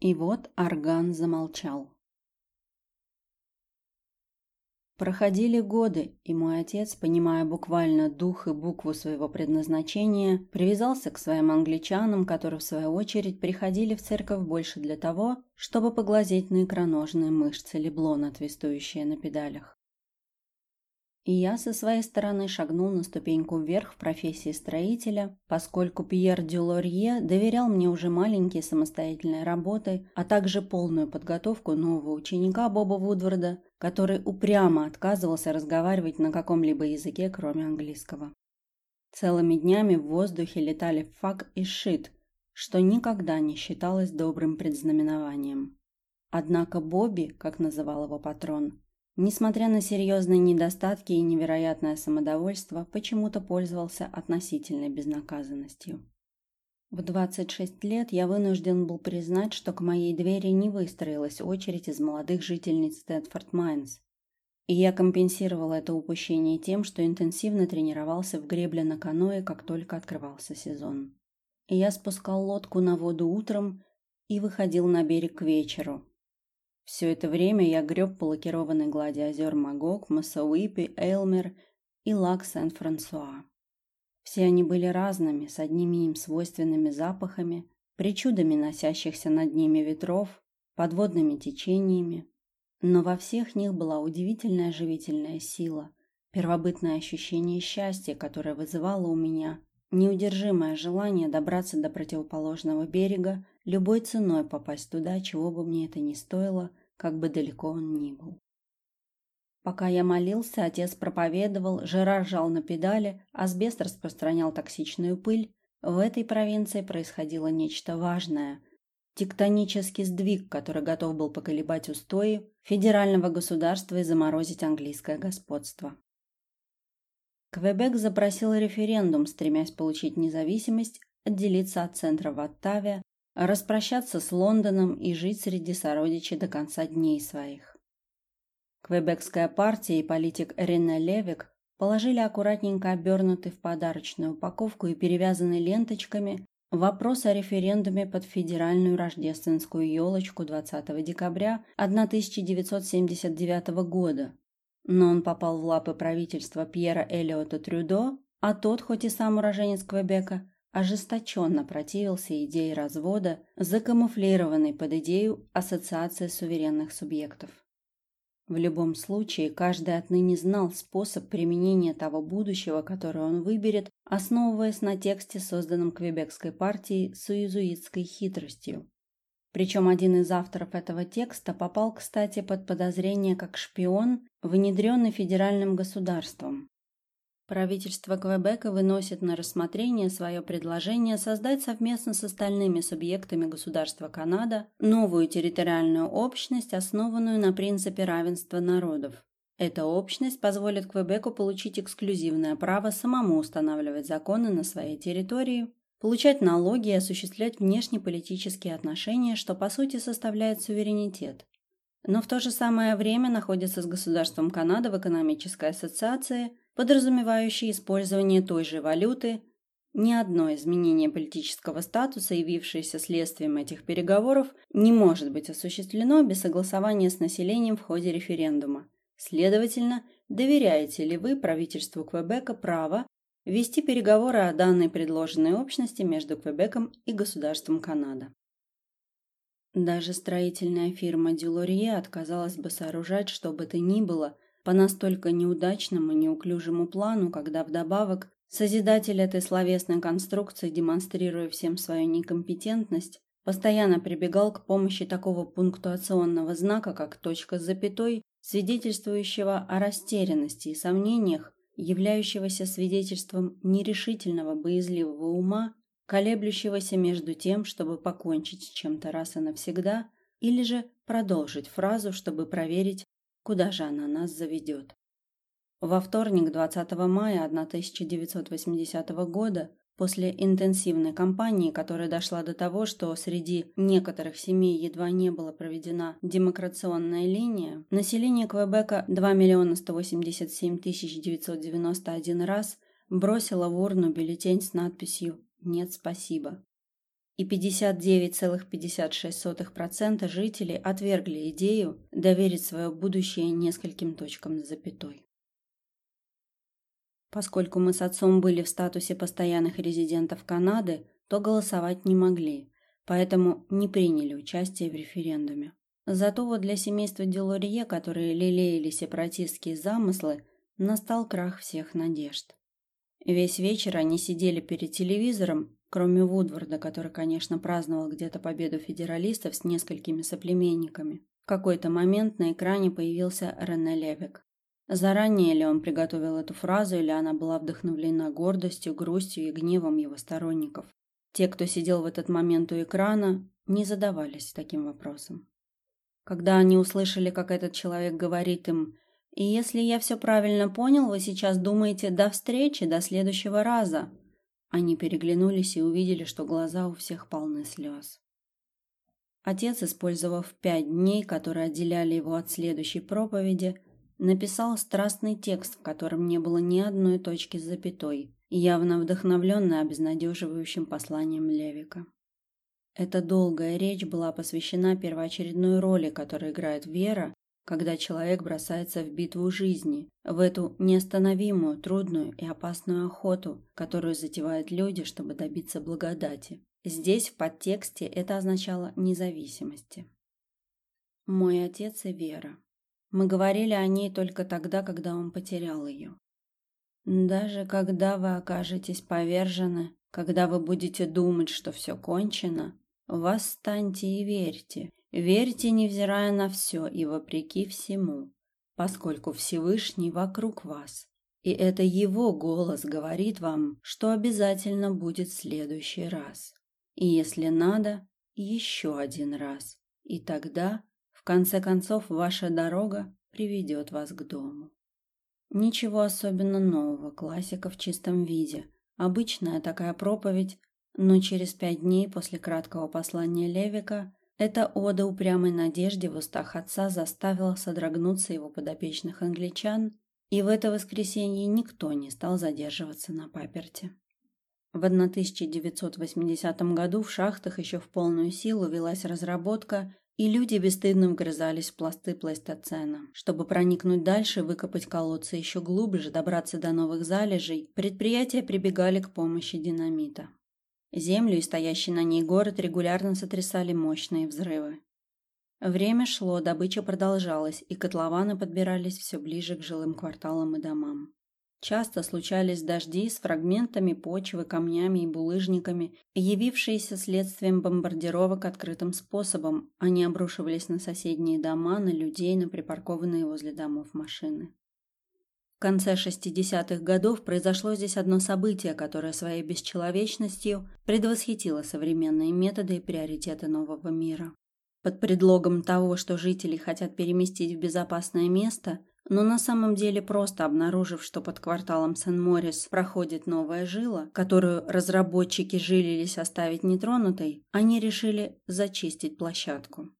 И вот орган замолчал. Проходили годы, и мой отец, понимая буквально дух и букву своего предназначения, привязался к своим англичанам, которые, в свою очередь, приходили в церковь больше для того, чтобы поглазеть на икроножные мышцы Леблона, твистующие на педалях. И я со своей стороны шагнул на ступеньку вверх в профессии строителя, поскольку Пьер Дюлорье доверял мне уже маленькие самостоятельные работы, а также полную подготовку нового ученика Боба Вудварда, который упрямо отказывался разговаривать на каком-либо языке, кроме английского. Целыми днями в воздухе летали фак и шит, что никогда не считалось добрым предзнаменованием. Однако Бобби, как называл его патрон, Несмотря на серьезные недостатки и невероятное самодовольство, почему-то пользовался относительной безнаказанностью. В 26 лет я вынужден был признать, что к моей двери не выстроилась очередь из молодых жительниц Стэтфорд Майнс. И я компенсировал это упущение тем, что интенсивно тренировался в гребле на каное, как только открывался сезон. И я спускал лодку на воду утром и выходил на берег к вечеру, все это время я греб по лакированной глади озер Магог, Массауипи, Эйлмер и Лак Сен-Франсуа. Все они были разными, с одними им свойственными запахами, причудами носящихся над ними ветров, подводными течениями. Но во всех них была удивительная живительная сила, первобытное ощущение счастья, которое вызывало у меня неудержимое желание добраться до противоположного берега, любой ценой попасть туда, чего бы мне это ни стоило, как бы далеко он ни был. Пока я молился, отец проповедовал, Жерар жал на педали, асбест распространял токсичную пыль. В этой провинции происходило нечто важное. Тектонический сдвиг, который готов был поколебать устои федерального государства и заморозить английское господство. Квебек запросил референдум, стремясь получить независимость, отделиться от центра в Оттаве, распрощаться с Лондоном и жить среди сородичей до конца дней своих. Квебекская партия и политик Рене Левик положили аккуратненько обернутый в подарочную упаковку и перевязанный ленточками вопрос о референдуме под федеральную рождественскую елочку 20 декабря 1979 года. Но он попал в лапы правительства Пьера Элиота Трюдо, а тот, хоть и сам уроженец Квебека, ожесточенно противился идее развода, закамуфлированной под идею Ассоциации суверенных субъектов. В любом случае, каждый отныне знал способ применения того будущего, которое он выберет, основываясь на тексте, созданном Квебекской партией с иезуитской хитростью. Причем один из авторов этого текста попал, кстати, под подозрение как шпион, внедренный федеральным государством. Правительство Квебека выносит на рассмотрение свое предложение создать совместно с остальными субъектами государства Канада новую территориальную общность, основанную на принципе равенства народов. Эта общность позволит Квебеку получить эксклюзивное право самому устанавливать законы на своей территории, получать налоги и осуществлять внешнеполитические отношения, что по сути составляет суверенитет. Но в то же самое время находится с государством Канада в экономической ассоциации – подразумевающий использование той же валюты, ни одно изменение политического статуса, явившееся следствием этих переговоров, не может быть осуществлено без согласования с населением в ходе референдума. Следовательно, доверяете ли вы правительству Квебека право вести переговоры о данной предложенной общности между Квебеком и государством Канада? Даже строительная фирма Дюлорье отказалась бы сооружать что бы то ни было – по настолько неудачному, неуклюжему плану, когда вдобавок созидатель этой словесной конструкции, демонстрируя всем свою некомпетентность, постоянно прибегал к помощи такого пунктуационного знака, как точка с запятой, свидетельствующего о растерянности и сомнениях, являющегося свидетельством нерешительного боязливого ума, колеблющегося между тем, чтобы покончить с чем-то раз и навсегда, или же продолжить фразу, чтобы проверить, Куда же она нас заведет? Во вторник, 20 мая 1980 года, после интенсивной кампании, которая дошла до того, что среди некоторых семей едва не была проведена демокрационная линия, население Квебека 2 миллиона 187 тысяч 991 раз бросило в урну бюллетень с надписью «Нет, спасибо». и 59,56% жителей отвергли идею доверить свое будущее нескольким точкам с запятой. Поскольку мы с отцом были в статусе постоянных резидентов Канады, то голосовать не могли, поэтому не приняли участие в референдуме. Зато вот для семейства Делорье, которые лелеяли сепаратистские замыслы, настал крах всех надежд. Весь вечер они сидели перед телевизором, кроме Вудварда, который, конечно, праздновал где-то победу федералистов с несколькими соплеменниками. В какой-то момент на экране появился Рене Левик. Заранее ли он приготовил эту фразу, или она была вдохновлена гордостью, грустью и гневом его сторонников? Те, кто сидел в этот момент у экрана, не задавались таким вопросом. Когда они услышали, как этот человек говорит им и если я все правильно понял, вы сейчас думаете «до встречи, до следующего раза». Они переглянулись и увидели, что глаза у всех полны слез. Отец, использовав пять дней, которые отделяли его от следующей проповеди, написал страстный текст, в котором не было ни одной точки с запятой, явно вдохновленный обезнадеживающим посланием Левика. Эта долгая речь была посвящена первоочередной роли, которую играет вера когда человек бросается в битву жизни, в эту неостановимую, трудную и опасную охоту, которую затевают люди, чтобы добиться благодати. Здесь в подтексте это означало независимости. Мой отец и Вера. Мы говорили о ней только тогда, когда он потерял ее. Даже когда вы окажетесь повержены, когда вы будете думать, что все кончено, восстаньте и верьте, Верьте, невзирая на все и вопреки всему, поскольку Всевышний вокруг вас, и это Его голос говорит вам, что обязательно будет в следующий раз. И если надо, еще один раз. И тогда, в конце концов, ваша дорога приведет вас к дому. Ничего особенно нового, классика в чистом виде. Обычная такая проповедь, но через пять дней после краткого послания Левика эта ода упрямой надежде в устах отца заставила содрогнуться его подопечных англичан, и в это воскресенье никто не стал задерживаться на паперте. В 1980 году в шахтах еще в полную силу велась разработка, и люди бесстыдно вгрызались в пласты плейстоцена. Чтобы проникнуть дальше, выкопать колодцы еще глубже, добраться до новых залежей, предприятия прибегали к помощи динамита. Землю и стоящий на ней город регулярно сотрясали мощные взрывы. Время шло, добыча продолжалась, и котлованы подбирались все ближе к жилым кварталам и домам. Часто случались дожди с фрагментами почвы, камнями и булыжниками, явившиеся следствием бомбардировок открытым способом, они обрушивались на соседние дома, на людей, на припаркованные возле домов машины. В конце 60-х годов произошло здесь одно событие, которое своей бесчеловечностью предвосхитило современные методы и приоритеты нового мира. Под предлогом того, что жители хотят переместить в безопасное место, но на самом деле просто обнаружив, что под кварталом Сен-Морис проходит новая жила, которую разработчики жилились оставить нетронутой, они решили зачистить площадку.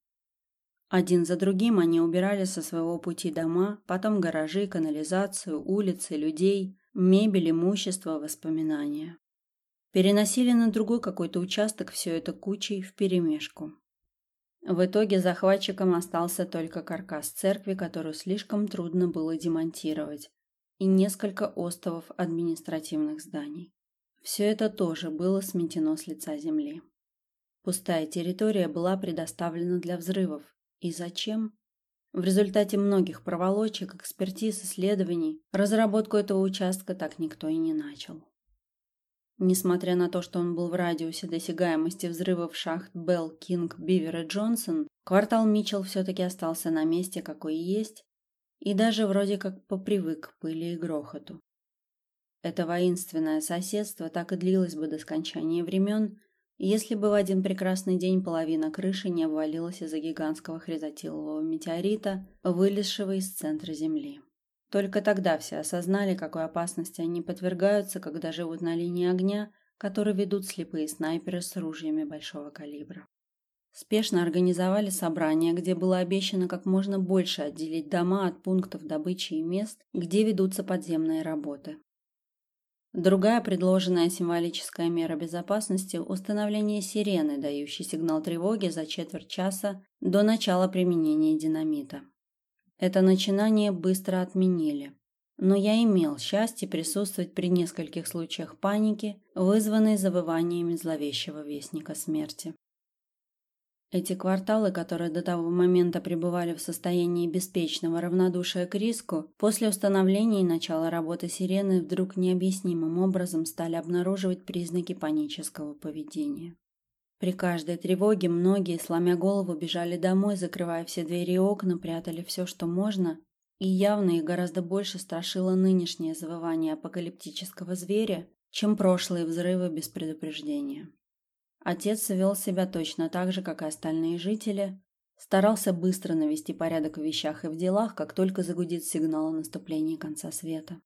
Один за другим они убирали со своего пути дома, потом гаражи, канализацию, улицы, людей, мебель, имущество, воспоминания. Переносили на другой какой-то участок все это кучей вперемешку. В итоге захватчикам остался только каркас церкви, которую слишком трудно было демонтировать, и несколько остовов административных зданий. Все это тоже было сметено с лица земли. Пустая территория была предоставлена для взрывов, и зачем? В результате многих проволочек, экспертиз, исследований, разработку этого участка так никто и не начал. Несмотря на то, что он был в радиусе досягаемости взрывов шахт Белл, Кинг, Бивер и Джонсон, квартал Митчелл все-таки остался на месте, какой есть, и даже вроде как попривык к пыли и грохоту. Это воинственное соседство так и длилось бы до скончания времен, если бы в один прекрасный день половина крыши не обвалилась из-за гигантского хризотилового метеорита, вылезшего из центра Земли. Только тогда все осознали, какой опасности они подвергаются, когда живут на линии огня, которую ведут слепые снайперы с ружьями большого калибра. Спешно организовали собрание, где было обещано как можно больше отделить дома от пунктов добычи и мест, где ведутся подземные работы. Другая предложенная символическая мера безопасности – установление сирены, дающей сигнал тревоги за четверть часа до начала применения динамита. Это начинание быстро отменили. Но я имел счастье присутствовать при нескольких случаях паники, вызванной завываниями зловещего вестника смерти. Эти кварталы, которые до того момента пребывали в состоянии беспечного равнодушия к риску, после установления и начала работы сирены вдруг необъяснимым образом стали обнаруживать признаки панического поведения. При каждой тревоге многие, сломя голову, бежали домой, закрывая все двери и окна, прятали все, что можно, и явно их гораздо больше страшило нынешнее завывание апокалиптического зверя, чем прошлые взрывы без предупреждения. Отец вел себя точно так же, как и остальные жители, старался быстро навести порядок в вещах и в делах, как только загудит сигнал о наступлении конца света.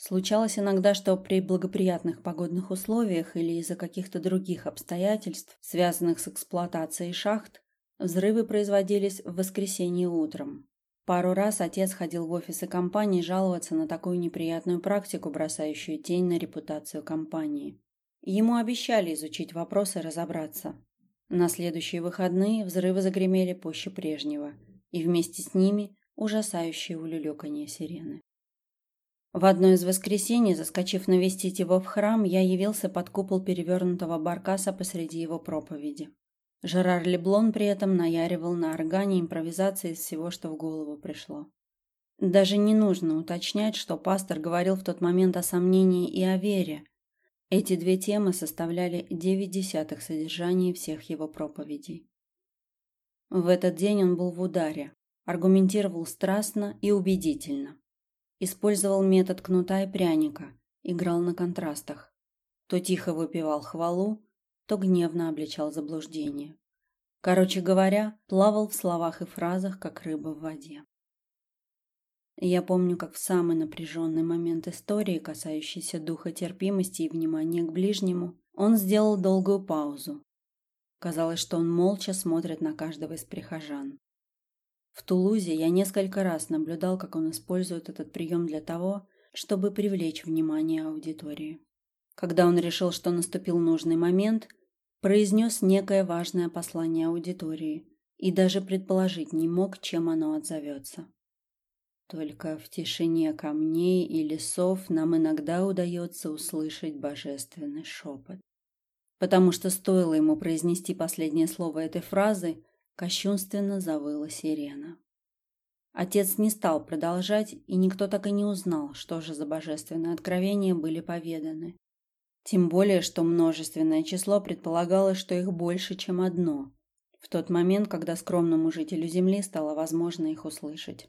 Случалось иногда, что при благоприятных погодных условиях или из-за каких-то других обстоятельств, связанных с эксплуатацией шахт, взрывы производились в воскресенье утром. Пару раз отец ходил в офисы компании жаловаться на такую неприятную практику, бросающую тень на репутацию компании. Ему обещали изучить вопрос и разобраться. На следующие выходные взрывы загремели пуще прежнего, и вместе с ними ужасающее улюлюканье сирены. В одно из воскресений, заскочив навестить его в храм, я явился под купол перевернутого баркаса посреди его проповеди. Жерар Леблон при этом наяривал на органе импровизации из всего, что в голову пришло. Даже не нужно уточнять, что пастор говорил в тот момент о сомнении и о вере, эти две темы составляли девять десятых содержания всех его проповедей. В этот день он был в ударе, аргументировал страстно и убедительно. Использовал метод кнута и пряника, играл на контрастах. То тихо выпивал хвалу, то гневно обличал заблуждение. Короче говоря, плавал в словах и фразах, как рыба в воде. Я помню, как в самый напряженный момент истории, касающийся духа терпимости и внимания к ближнему, он сделал долгую паузу. Казалось, что он молча смотрит на каждого из прихожан. В Тулузе я несколько раз наблюдал, как он использует этот прием для того, чтобы привлечь внимание аудитории. Когда он решил, что наступил нужный момент, произнес некое важное послание аудитории и даже предположить не мог, чем оно отзовется. Только в тишине камней и лесов нам иногда удается услышать божественный шепот. Потому что стоило ему произнести последнее слово этой фразы, кощунственно завыла сирена. Отец не стал продолжать, и никто так и не узнал, что же за божественные откровения были поведаны. Тем более, что множественное число предполагало, что их больше, чем одно, в тот момент, когда скромному жителю Земли стало возможно их услышать.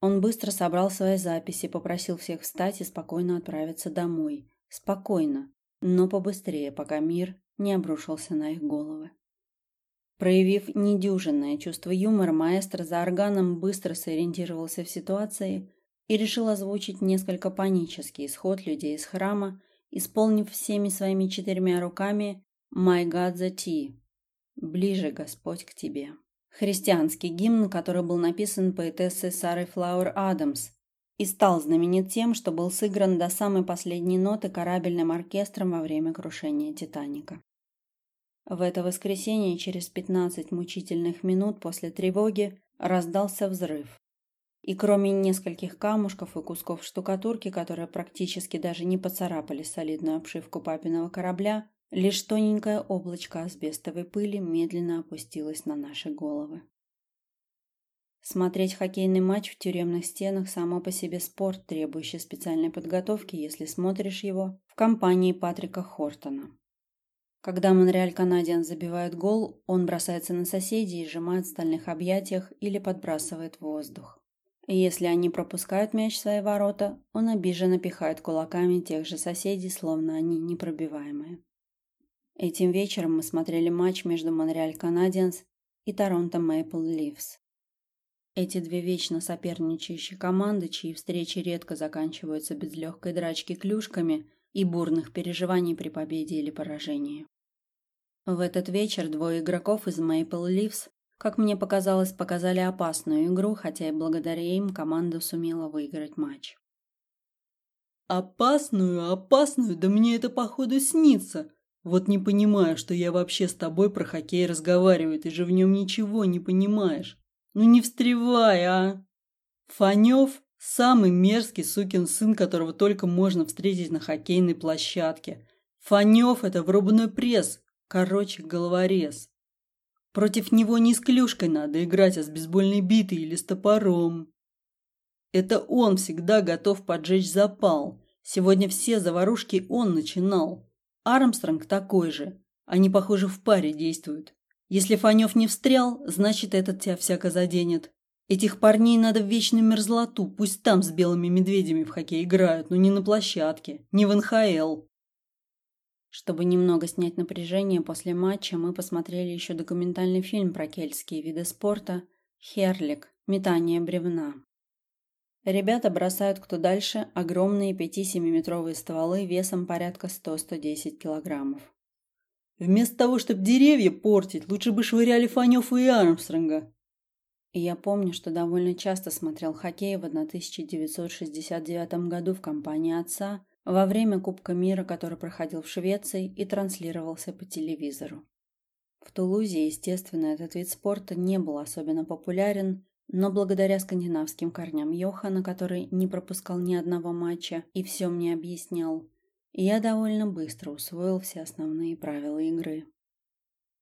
Он быстро собрал свои записи, попросил всех встать и спокойно отправиться домой. Спокойно, но побыстрее, пока мир не обрушился на их головы. Проявив недюжинное чувство юмора, маэстро за органом быстро сориентировался в ситуации и решил озвучить несколько панический исход людей из храма, исполнив всеми своими четырьмя руками «My God the Tea» – «Ближе, Господь, к тебе» христианский гимн, который был написан поэтессой Сарой Флауэр Адамс и стал знаменит тем, что был сыгран до самой последней ноты корабельным оркестром во время крушения «Титаника». В это воскресенье, через 15 мучительных минут после тревоги, раздался взрыв. И кроме нескольких камушков и кусков штукатурки, которые практически даже не поцарапали солидную обшивку папиного корабля, Лишь тоненькое облачко асбестовой пыли медленно опустилось на наши головы. Смотреть хоккейный матч в тюремных стенах само по себе спорт, требующий специальной подготовки, если смотришь его в компании Патрика Хортона. Когда Монреаль Канадиан забивает гол, он бросается на соседей и сжимает в стальных объятиях или подбрасывает в воздух. И если они пропускают мяч в свои ворота, он обиженно пихает кулаками тех же соседей, словно они непробиваемые. Этим вечером мы смотрели матч между Монреаль Канадиенс и Торонто Мэйпл Ливс. Эти две вечно соперничающие команды, чьи встречи редко заканчиваются без легкой драчки клюшками и бурных переживаний при победе или поражении. В этот вечер двое игроков из Мэйпл Ливс, как мне показалось, показали опасную игру, хотя и благодаря им команда сумела выиграть матч. Опасную, опасную, да мне это походу снится. Вот не понимаю, что я вообще с тобой про хоккей разговариваю, ты же в нем ничего не понимаешь. Ну не встревай, а! Фанев – самый мерзкий сукин сын, которого только можно встретить на хоккейной площадке. Фанев – это врубной пресс, короче, головорез. Против него не с клюшкой надо играть, а с бейсбольной битой или с топором. Это он всегда готов поджечь запал. Сегодня все заварушки он начинал. Армстронг такой же. Они, похоже, в паре действуют. Если Фанев не встрял, значит, этот тебя всяко заденет. Этих парней надо в вечную мерзлоту, пусть там с белыми медведями в хоккей играют, но не на площадке, не в НХЛ. Чтобы немного снять напряжение после матча, мы посмотрели еще документальный фильм про кельтские виды спорта «Херлик. Метание бревна». Ребята бросают кто дальше огромные 5-7-метровые стволы весом порядка 100-110 килограммов. Вместо того, чтобы деревья портить, лучше бы швыряли Фанёфа и Армстронга. И я помню, что довольно часто смотрел хоккей в 1969 году в компании отца во время Кубка мира, который проходил в Швеции и транслировался по телевизору. В Тулузе, естественно, этот вид спорта не был особенно популярен, но благодаря скандинавским корням Йохана, который не пропускал ни одного матча и все мне объяснял, я довольно быстро усвоил все основные правила игры.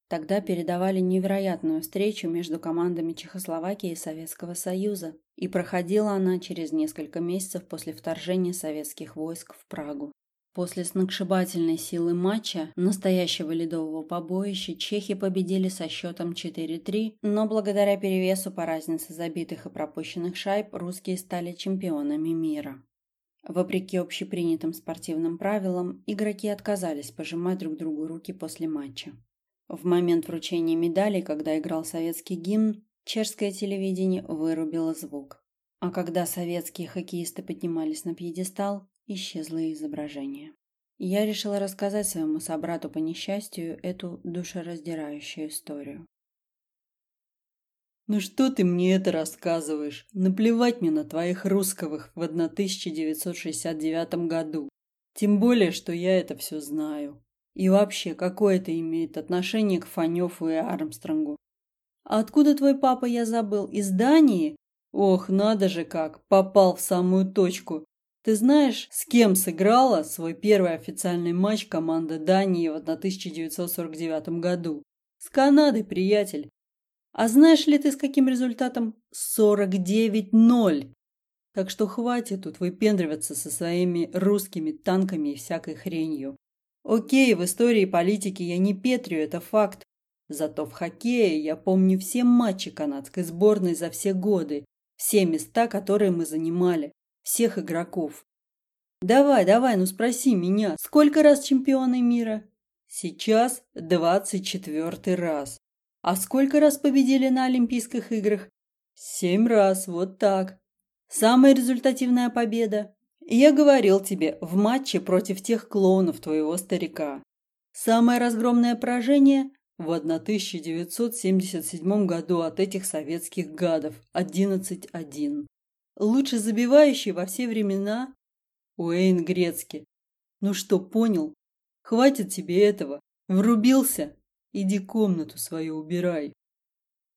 Тогда передавали невероятную встречу между командами Чехословакии и Советского Союза, и проходила она через несколько месяцев после вторжения советских войск в Прагу. После сногсшибательной силы матча, настоящего ледового побоища, чехи победили со счетом 4-3, но благодаря перевесу по разнице забитых и пропущенных шайб русские стали чемпионами мира. Вопреки общепринятым спортивным правилам, игроки отказались пожимать друг другу руки после матча. В момент вручения медалей, когда играл советский гимн, чешское телевидение вырубило звук. А когда советские хоккеисты поднимались на пьедестал, исчезло изображение. Я решила рассказать своему собрату по несчастью эту душераздирающую историю. «Ну что ты мне это рассказываешь? Наплевать мне на твоих русковых в 1969 году. Тем более, что я это все знаю. И вообще, какое это имеет отношение к Фанёфу и Армстронгу? А откуда твой папа, я забыл? Из Дании? Ох, надо же как, попал в самую точку. Ты знаешь, с кем сыграла свой первый официальный матч команда Дании в 1949 году? С Канадой, приятель. А знаешь ли ты с каким результатом? 49-0. Так что хватит тут выпендриваться со своими русскими танками и всякой хренью. Окей, в истории и политике я не петрю, это факт. Зато в хоккее я помню все матчи канадской сборной за все годы, все места, которые мы занимали, всех игроков. Давай, давай, ну спроси меня, сколько раз чемпионы мира? Сейчас двадцать четвертый раз. А сколько раз победили на Олимпийских играх? Семь раз, вот так. Самая результативная победа? Я говорил тебе, в матче против тех клоунов твоего старика. Самое разгромное поражение в 1977 году от этих советских гадов 11-1. Лучше забивающий во все времена Уэйн Грецки. Ну что, понял? Хватит тебе этого. Врубился? Иди комнату свою убирай.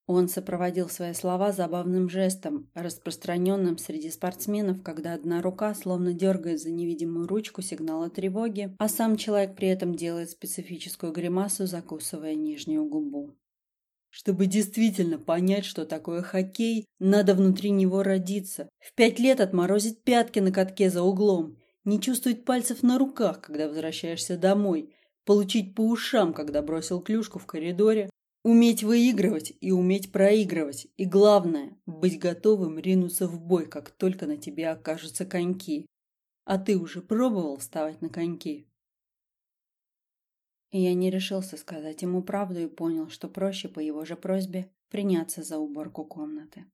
Он сопроводил свои слова забавным жестом, распространенным среди спортсменов, когда одна рука словно дергает за невидимую ручку сигнала тревоги, а сам человек при этом делает специфическую гримасу, закусывая нижнюю губу. Чтобы действительно понять, что такое хоккей, надо внутри него родиться. В пять лет отморозить пятки на катке за углом, не чувствовать пальцев на руках, когда возвращаешься домой, получить по ушам, когда бросил клюшку в коридоре, уметь выигрывать и уметь проигрывать, и главное, быть готовым ринуться в бой, как только на тебе окажутся коньки. А ты уже пробовал вставать на коньки? Я не решился сказать ему правду и понял, что проще по его же просьбе приняться за уборку комнаты.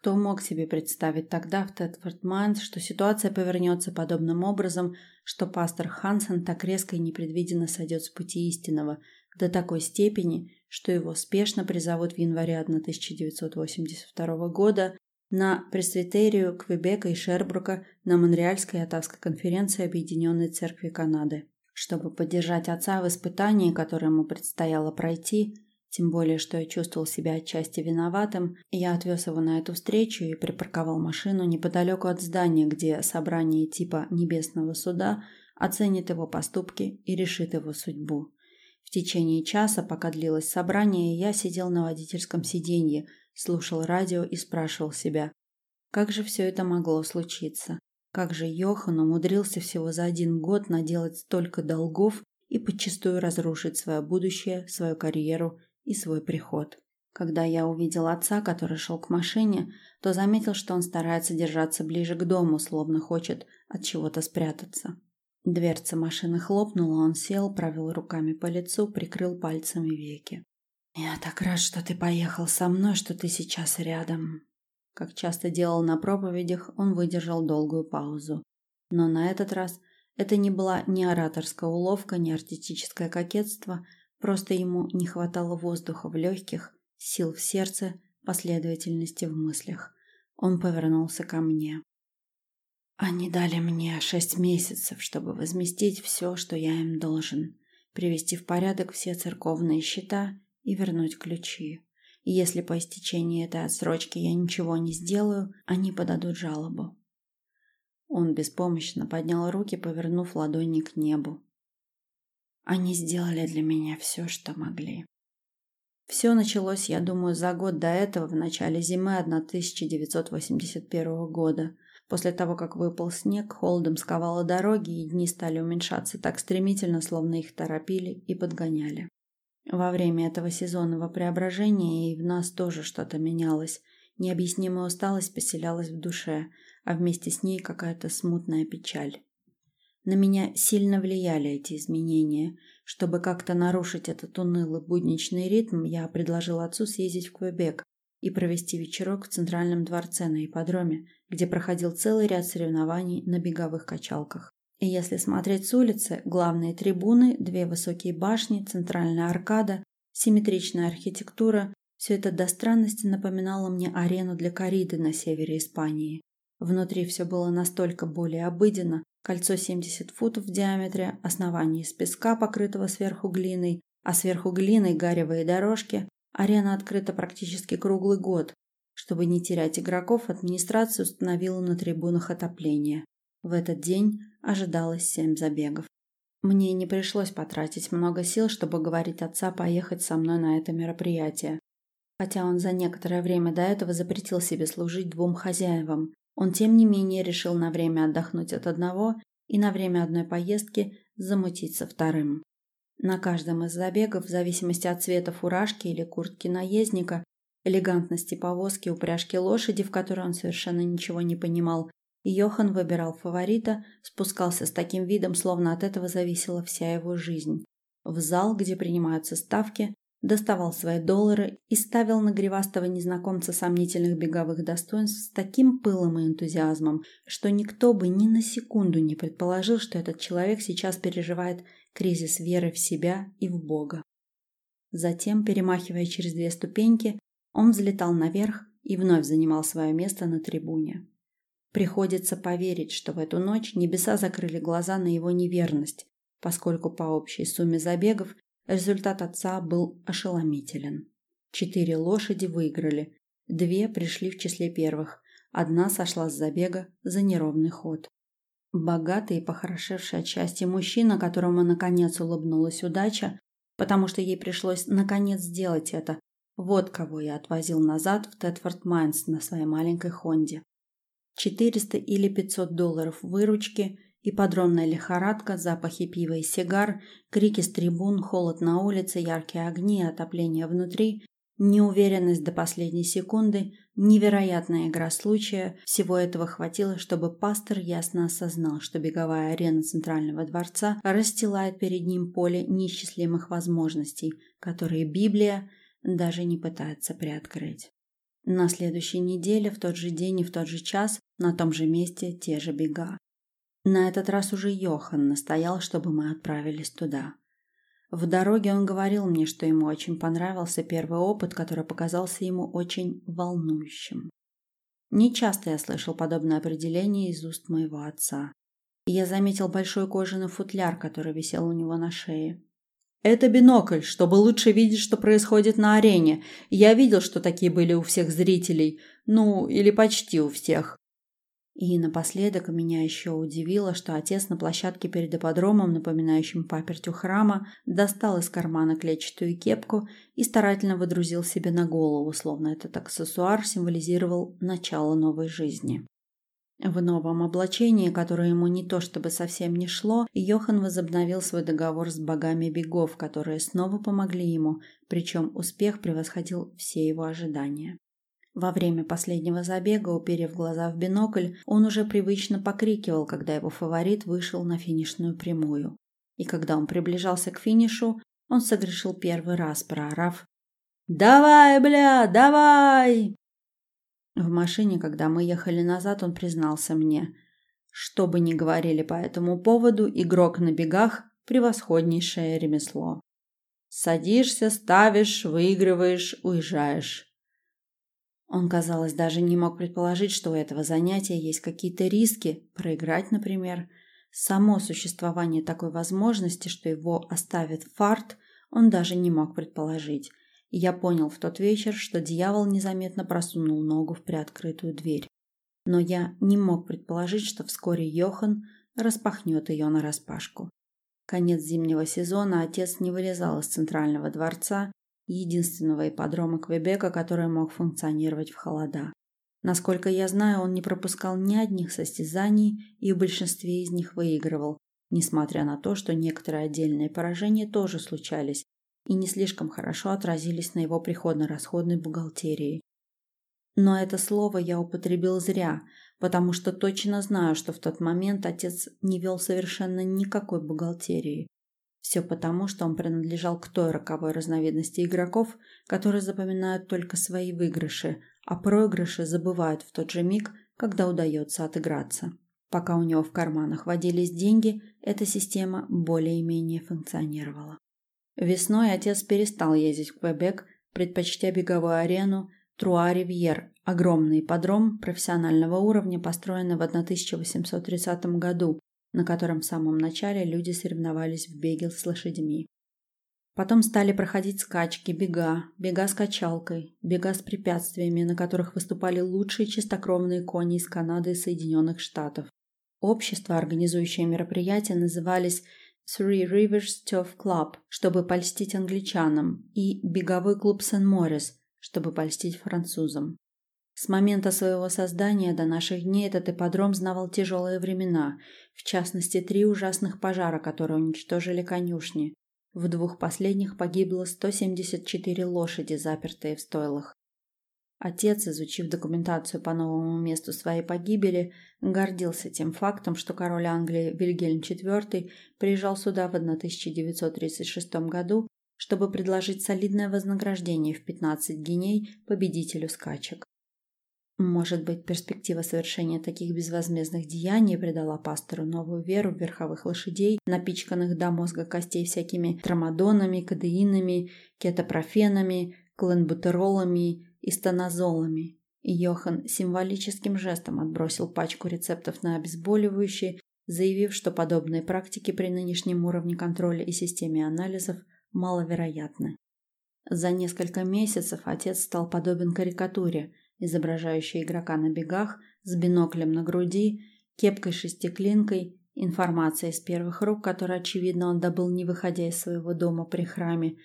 Кто мог себе представить тогда в Тетфорд что ситуация повернется подобным образом, что пастор Хансен так резко и непредвиденно сойдет с пути истинного до такой степени, что его спешно призовут в январе 1982 года на пресвитерию Квебека и Шербрука на Монреальской и Отавской конференции Объединенной Церкви Канады. Чтобы поддержать отца в испытании, которое ему предстояло пройти, тем более, что я чувствовал себя отчасти виноватым, я отвез его на эту встречу и припарковал машину неподалеку от здания, где собрание типа Небесного суда оценит его поступки и решит его судьбу. В течение часа, пока длилось собрание, я сидел на водительском сиденье, слушал радио и спрашивал себя, как же все это могло случиться? Как же Йохан умудрился всего за один год наделать столько долгов и подчастую разрушить свое будущее, свою карьеру и свой приход? Когда я увидел отца, который шел к машине, то заметил, что он старается держаться ближе к дому, словно хочет от чего-то спрятаться. Дверца машины хлопнула, он сел, провел руками по лицу, прикрыл пальцами веки. «Я так рад, что ты поехал со мной, что ты сейчас рядом». Как часто делал на проповедях, он выдержал долгую паузу. Но на этот раз это не была ни ораторская уловка, ни артистическое кокетство, просто ему не хватало воздуха в легких, сил в сердце, последовательности в мыслях. Он повернулся ко мне. Они дали мне шесть месяцев, чтобы возместить все, что я им должен, привести в порядок все церковные счета и вернуть ключи. И если по истечении этой отсрочки я ничего не сделаю, они подадут жалобу. Он беспомощно поднял руки, повернув ладони к небу. Они сделали для меня все, что могли. Все началось, я думаю, за год до этого, в начале зимы 1981 года. После того, как выпал снег, холодом сковало дороги, и дни стали уменьшаться так стремительно, словно их торопили и подгоняли. Во время этого сезонного преображения и в нас тоже что-то менялось. Необъяснимая усталость поселялась в душе, а вместе с ней какая-то смутная печаль. На меня сильно влияли эти изменения. Чтобы как-то нарушить этот унылый будничный ритм, я предложил отцу съездить в Квебек и провести вечерок в Центральном дворце на ипподроме, где проходил целый ряд соревнований на беговых качалках. И если смотреть с улицы, главные трибуны, две высокие башни, центральная аркада, симметричная архитектура – все это до странности напоминало мне арену для кориды на севере Испании. Внутри все было настолько более обыденно, кольцо 70 футов в диаметре, основание из песка, покрытого сверху глиной, а сверху глиной гаревые дорожки, арена открыта практически круглый год. Чтобы не терять игроков, администрация установила на трибунах отопление. В этот день ожидалось семь забегов. Мне не пришлось потратить много сил, чтобы говорить отца поехать со мной на это мероприятие. Хотя он за некоторое время до этого запретил себе служить двум хозяевам, он тем не менее решил на время отдохнуть от одного и на время одной поездки замутиться вторым. На каждом из забегов, в зависимости от цвета фуражки или куртки наездника, элегантности повозки, упряжки лошади, в которой он совершенно ничего не понимал, Йохан выбирал фаворита, спускался с таким видом, словно от этого зависела вся его жизнь. В зал, где принимаются ставки, доставал свои доллары и ставил на гривастого незнакомца сомнительных беговых достоинств с таким пылом и энтузиазмом, что никто бы ни на секунду не предположил, что этот человек сейчас переживает кризис веры в себя и в Бога. Затем, перемахивая через две ступеньки, он взлетал наверх и вновь занимал свое место на трибуне. Приходится поверить, что в эту ночь небеса закрыли глаза на его неверность, поскольку по общей сумме забегов результат отца был ошеломителен. Четыре лошади выиграли, две пришли в числе первых, одна сошла с забега за неровный ход. Богатый и похорошевший от счастья мужчина, которому наконец улыбнулась удача, потому что ей пришлось наконец сделать это, вот кого я отвозил назад в Тетфорд Майнс на своей маленькой Хонде. 400 или 500 долларов выручки, ипподромная лихорадка, запахи пива и сигар, крики с трибун, холод на улице, яркие огни, отопление внутри, неуверенность до последней секунды, невероятная игра случая – всего этого хватило, чтобы пастор ясно осознал, что беговая арена Центрального дворца расстилает перед ним поле неисчислимых возможностей, которые Библия даже не пытается приоткрыть. На следующей неделе, в тот же день и в тот же час, на том же месте те же бега. На этот раз уже Йохан настоял, чтобы мы отправились туда. В дороге он говорил мне, что ему очень понравился первый опыт, который показался ему очень волнующим. Нечасто я слышал подобное определение из уст моего отца. Я заметил большой кожаный футляр, который висел у него на шее. Это бинокль, чтобы лучше видеть, что происходит на арене. Я видел, что такие были у всех зрителей. Ну, или почти у всех. И напоследок меня еще удивило, что отец на площадке перед ипподромом, напоминающим папертью храма, достал из кармана клетчатую кепку и старательно выдрузил себе на голову, словно этот аксессуар символизировал начало новой жизни. В новом облачении, которое ему не то чтобы совсем не шло, Йохан возобновил свой договор с богами бегов, которые снова помогли ему, причем успех превосходил все его ожидания. Во время последнего забега, уперев глаза в бинокль, он уже привычно покрикивал, когда его фаворит вышел на финишную прямую. И когда он приближался к финишу, он согрешил первый раз, проорав «Давай, бля, давай!» В машине, когда мы ехали назад, он признался мне. Что бы ни говорили по этому поводу, игрок на бегах – превосходнейшее ремесло. Садишься, ставишь, выигрываешь, уезжаешь. Он, казалось, даже не мог предположить, что у этого занятия есть какие-то риски, проиграть, например. Само существование такой возможности, что его оставит фарт, он даже не мог предположить. И я понял в тот вечер, что дьявол незаметно просунул ногу в приоткрытую дверь. Но я не мог предположить, что вскоре Йохан распахнет ее нараспашку. Конец зимнего сезона отец не вылезал из центрального дворца единственного ипподрома Квебека, который мог функционировать в холода. Насколько я знаю, он не пропускал ни одних состязаний и в большинстве из них выигрывал, несмотря на то, что некоторые отдельные поражения тоже случались и не слишком хорошо отразились на его приходно-расходной бухгалтерии. Но это слово я употребил зря, потому что точно знаю, что в тот момент отец не вел совершенно никакой бухгалтерии. Все потому, что он принадлежал к той роковой разновидности игроков, которые запоминают только свои выигрыши, а проигрыши забывают в тот же миг, когда удается отыграться. Пока у него в карманах водились деньги, эта система более-менее функционировала. Весной отец перестал ездить в Квебек, предпочтя беговую арену Труа-Ривьер, огромный подром профессионального уровня, построенный в 1830 году, на котором в самом начале люди соревновались в беге с лошадьми. Потом стали проходить скачки, бега, бега с качалкой, бега с препятствиями, на которых выступали лучшие чистокровные кони из Канады и Соединенных Штатов. Общества, организующие мероприятия, назывались Three Rivers Turf Club, чтобы польстить англичанам, и беговой клуб Сен-Морис, чтобы польстить французам. С момента своего создания до наших дней этот ипподром знавал тяжелые времена, в частности, три ужасных пожара, которые уничтожили конюшни. В двух последних погибло 174 лошади, запертые в стойлах. Отец, изучив документацию по новому месту своей погибели, гордился тем фактом, что король Англии Вильгельм IV приезжал сюда в 1936 году, чтобы предложить солидное вознаграждение в 15 геней победителю скачек. Может быть, перспектива совершения таких безвозмездных деяний придала пастору новую веру в верховых лошадей, напичканных до мозга костей всякими трамадонами, кадеинами, кетопрофенами, кленбутеролами и станозолами. И Йохан символическим жестом отбросил пачку рецептов на обезболивающие, заявив, что подобные практики при нынешнем уровне контроля и системе анализов маловероятны. За несколько месяцев отец стал подобен карикатуре – изображающая игрока на бегах, с биноклем на груди, кепкой-шестиклинкой, информация из первых рук, которую, очевидно, он добыл, не выходя из своего дома при храме,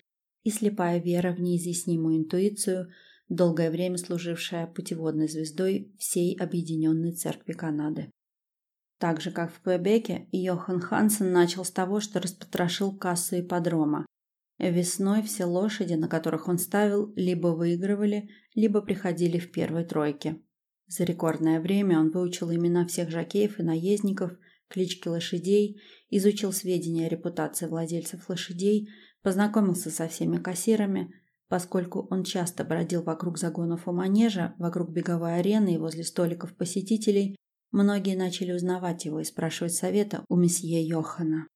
и слепая вера в неизъяснимую интуицию, долгое время служившая путеводной звездой всей Объединенной Церкви Канады. Так же, как в Квебеке, Йохан Хансен начал с того, что распотрошил кассу ипподрома. Весной все лошади, на которых он ставил, либо выигрывали, либо приходили в первой тройке. За рекордное время он выучил имена всех жокеев и наездников, клички лошадей, изучил сведения о репутации владельцев лошадей, познакомился со всеми кассирами, поскольку он часто бродил вокруг загонов у манежа, вокруг беговой арены и возле столиков посетителей, многие начали узнавать его и спрашивать совета у месье Йохана.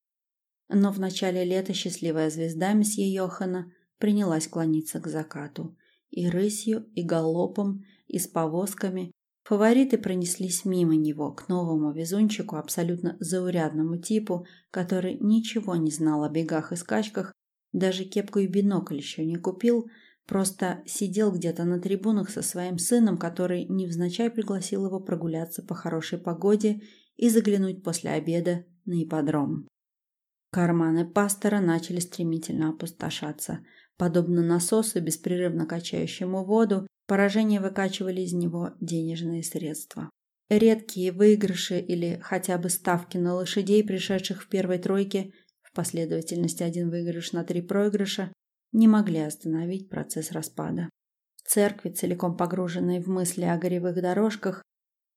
Но в начале лета счастливая звезда месье Йохана принялась клониться к закату. И рысью, и галопом, и с повозками, Фавориты пронеслись мимо него к новому везунчику, абсолютно заурядному типу, который ничего не знал о бегах и скачках, даже кепку и бинокль еще не купил, просто сидел где-то на трибунах со своим сыном, который невзначай пригласил его прогуляться по хорошей погоде и заглянуть после обеда на ипподром. Карманы пастора начали стремительно опустошаться. Подобно насосу, беспрерывно качающему воду, поражения выкачивали из него денежные средства. Редкие выигрыши или хотя бы ставки на лошадей, пришедших в первой тройке, последовательности один выигрыш на три проигрыша, не могли остановить процесс распада. В церкви, целиком погруженной в мысли о горевых дорожках,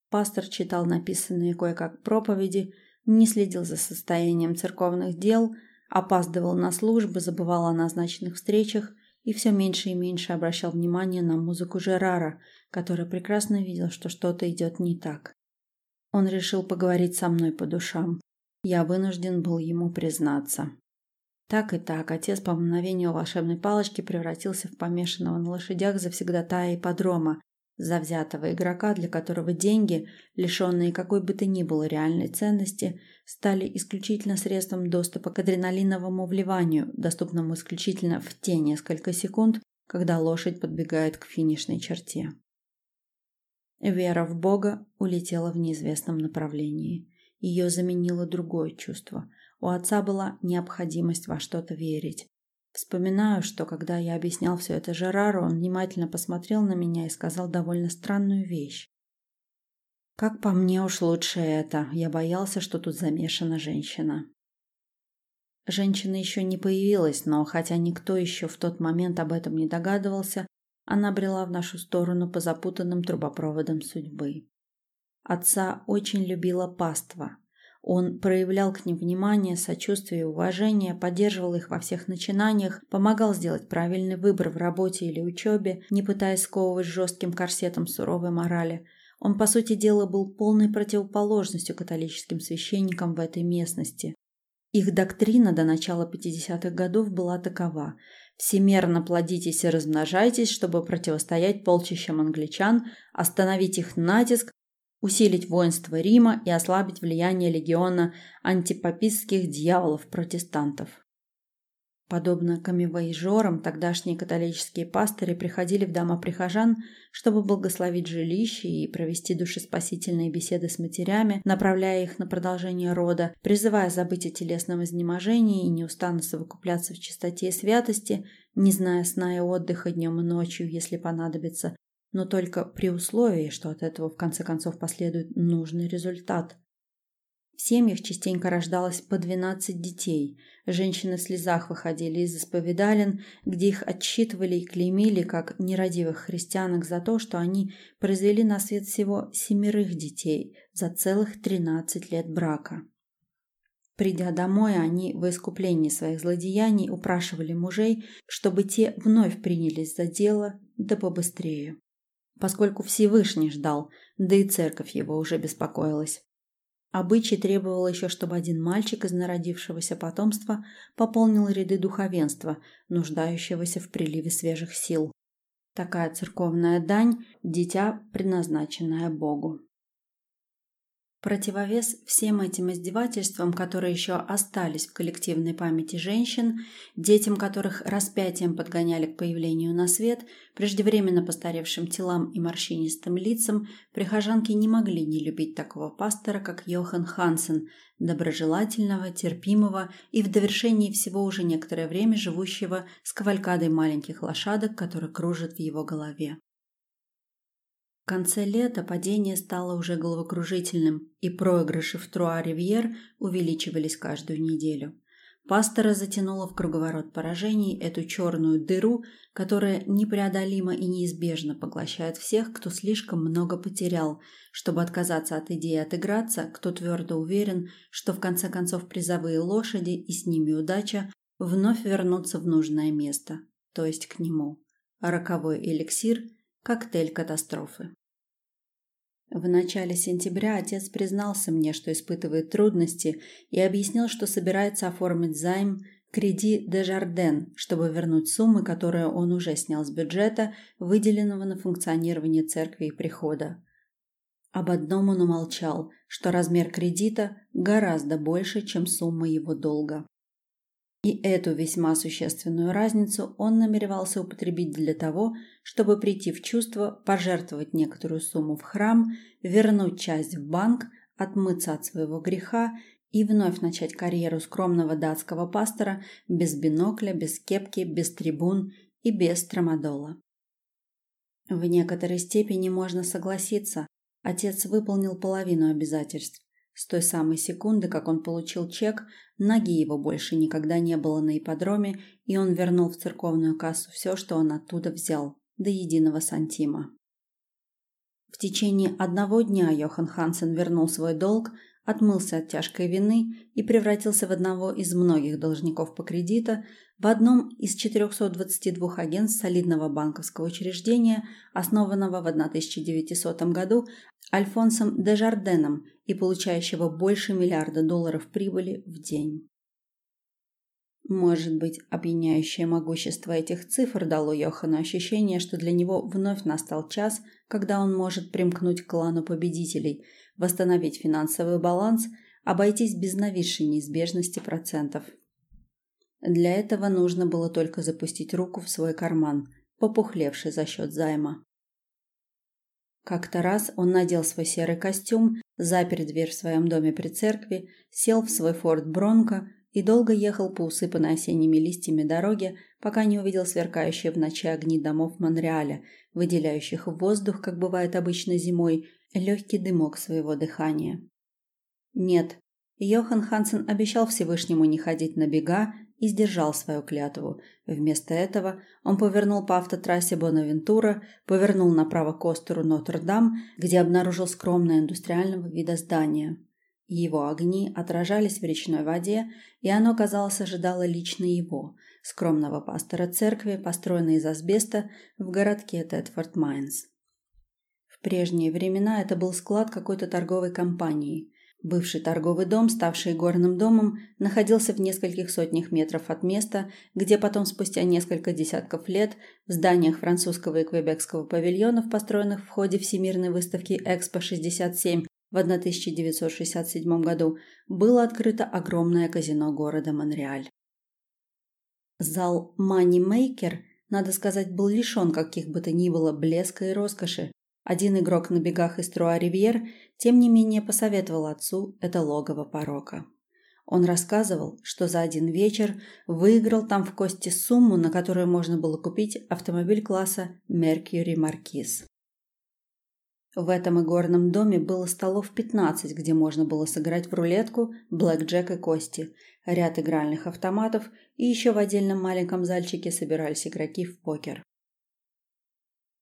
пастор читал написанные кое-как проповеди, не следил за состоянием церковных дел, опаздывал на службы, забывал о назначенных встречах и все меньше и меньше обращал внимание на музыку Жерара, который прекрасно видел, что что-то идет не так. Он решил поговорить со мной по душам. Я вынужден был ему признаться. Так и так, отец по мгновению волшебной палочки превратился в помешанного на лошадях завсегдатая ипподрома, завзятого игрока, для которого деньги, лишенные какой бы то ни было реальной ценности, стали исключительно средством доступа к адреналиновому вливанию, доступному исключительно в те несколько секунд, когда лошадь подбегает к финишной черте. Вера в Бога улетела в неизвестном направлении. Ее заменило другое чувство. У отца была необходимость во что-то верить. Вспоминаю, что когда я объяснял все это Жерару, он внимательно посмотрел на меня и сказал довольно странную вещь. Как по мне уж лучше это. Я боялся, что тут замешана женщина. Женщина еще не появилась, но хотя никто еще в тот момент об этом не догадывался, она брела в нашу сторону по запутанным трубопроводам судьбы. Отца очень любила паства, он проявлял к ним внимание, сочувствие и уважение, поддерживал их во всех начинаниях, помогал сделать правильный выбор в работе или учебе, не пытаясь сковывать жестким корсетом суровой морали. Он, по сути дела, был полной противоположностью католическим священникам в этой местности. Их доктрина до начала 50-х годов была такова – Всемерно плодитесь и размножайтесь, чтобы противостоять полчищам англичан, остановить их натиск, усилить воинство Рима и ослабить влияние легиона антипапистских дьяволов-протестантов. Подобно камевоежорам, тогдашние католические пастыри приходили в дома прихожан, чтобы благословить жилище и провести душеспасительные беседы с матерями, направляя их на продолжение рода, призывая забыть о телесном изнеможении и неустанно совокупляться в чистоте и святости, не зная сна и отдыха днем и ночью, если понадобится, но только при условии, что от этого в конце концов последует нужный результат. В семьях частенько рождалось по 12 детей. Женщины в слезах выходили из исповедален, где их отсчитывали и клеймили как нерадивых христианок за то, что они произвели на свет всего семерых детей за целых 13 лет брака. Придя домой, они в искуплении своих злодеяний упрашивали мужей, чтобы те вновь принялись за дело, да побыстрее поскольку Всевышний ждал, да и церковь его уже беспокоилась. Обычай требовал еще, чтобы один мальчик из народившегося потомства пополнил ряды духовенства, нуждающегося в приливе свежих сил. Такая церковная дань – дитя, предназначенное Богу противовес всем этим издевательствам, которые еще остались в коллективной памяти женщин, детям которых распятием подгоняли к появлению на свет, преждевременно постаревшим телам и морщинистым лицам, прихожанки не могли не любить такого пастора, как Йохан Хансен, доброжелательного, терпимого и в довершении всего уже некоторое время живущего с кавалькадой маленьких лошадок, которые кружат в его голове. В конце лета падение стало уже головокружительным, и проигрыши в Труа-Ривьер увеличивались каждую неделю. Пастора затянуло в круговорот поражений эту черную дыру, которая непреодолимо и неизбежно поглощает всех, кто слишком много потерял, чтобы отказаться от идеи отыграться, кто твердо уверен, что в конце концов призовые лошади и с ними удача вновь вернутся в нужное место, то есть к нему. Роковой эликсир – Коктейль катастрофы. В начале сентября отец признался мне, что испытывает трудности, и объяснил, что собирается оформить займ Креди де Жарден, чтобы вернуть суммы, которые он уже снял с бюджета, выделенного на функционирование церкви и прихода. Об одном он умолчал, что размер кредита гораздо больше, чем сумма его долга. И эту весьма существенную разницу он намеревался употребить для того, чтобы прийти в чувство, пожертвовать некоторую сумму в храм, вернуть часть в банк, отмыться от своего греха и вновь начать карьеру скромного датского пастора без бинокля, без кепки, без трибун и без трамадола. В некоторой степени можно согласиться, отец выполнил половину обязательств. С той самой секунды, как он получил чек, ноги его больше никогда не было на ипподроме, и он вернул в церковную кассу все, что он оттуда взял, до единого сантима. В течение одного дня Йохан Хансен вернул свой долг, отмылся от тяжкой вины и превратился в одного из многих должников по кредиту в одном из 422 агентств солидного банковского учреждения, основанного в 1900 году Альфонсом де Жарденом и получающего больше миллиарда долларов прибыли в день. Может быть, опьяняющее могущество этих цифр дало Йохану ощущение, что для него вновь настал час, когда он может примкнуть к клану победителей, восстановить финансовый баланс, обойтись без нависшей неизбежности процентов. Для этого нужно было только запустить руку в свой карман, попухлевший за счет займа. Как-то раз он надел свой серый костюм, запер дверь в своем доме при церкви, сел в свой форт Бронко и долго ехал по усыпанной осенними листьями дороге, пока не увидел сверкающие в ночи огни домов Монреаля, выделяющих в воздух, как бывает обычно зимой, легкий дымок своего дыхания. Нет, Йохан Хансен обещал Всевышнему не ходить на бега и сдержал свою клятву. Вместо этого он повернул по автотрассе Бонавентура, повернул направо к острову Нотр-Дам, где обнаружил скромное индустриального вида здание. Его огни отражались в речной воде, и оно, казалось, ожидало лично его, скромного пастора церкви, построенной из асбеста в городке Тетфорд Майнс. В прежние времена это был склад какой-то торговой компании. Бывший торговый дом, ставший горным домом, находился в нескольких сотнях метров от места, где потом спустя несколько десятков лет в зданиях французского и квебекского павильонов, построенных в ходе Всемирной выставки Экспо-67 в 1967 году, было открыто огромное казино города Монреаль. Зал «Манимейкер», надо сказать, был лишен каких бы то ни было блеска и роскоши, один игрок на бегах из Труа-Ривьер, тем не менее, посоветовал отцу это логово порока. Он рассказывал, что за один вечер выиграл там в кости сумму, на которую можно было купить автомобиль класса Mercury Marquis. В этом игорном доме было столов 15, где можно было сыграть в рулетку, блэкджек и кости, ряд игральных автоматов, и еще в отдельном маленьком зальчике собирались игроки в покер.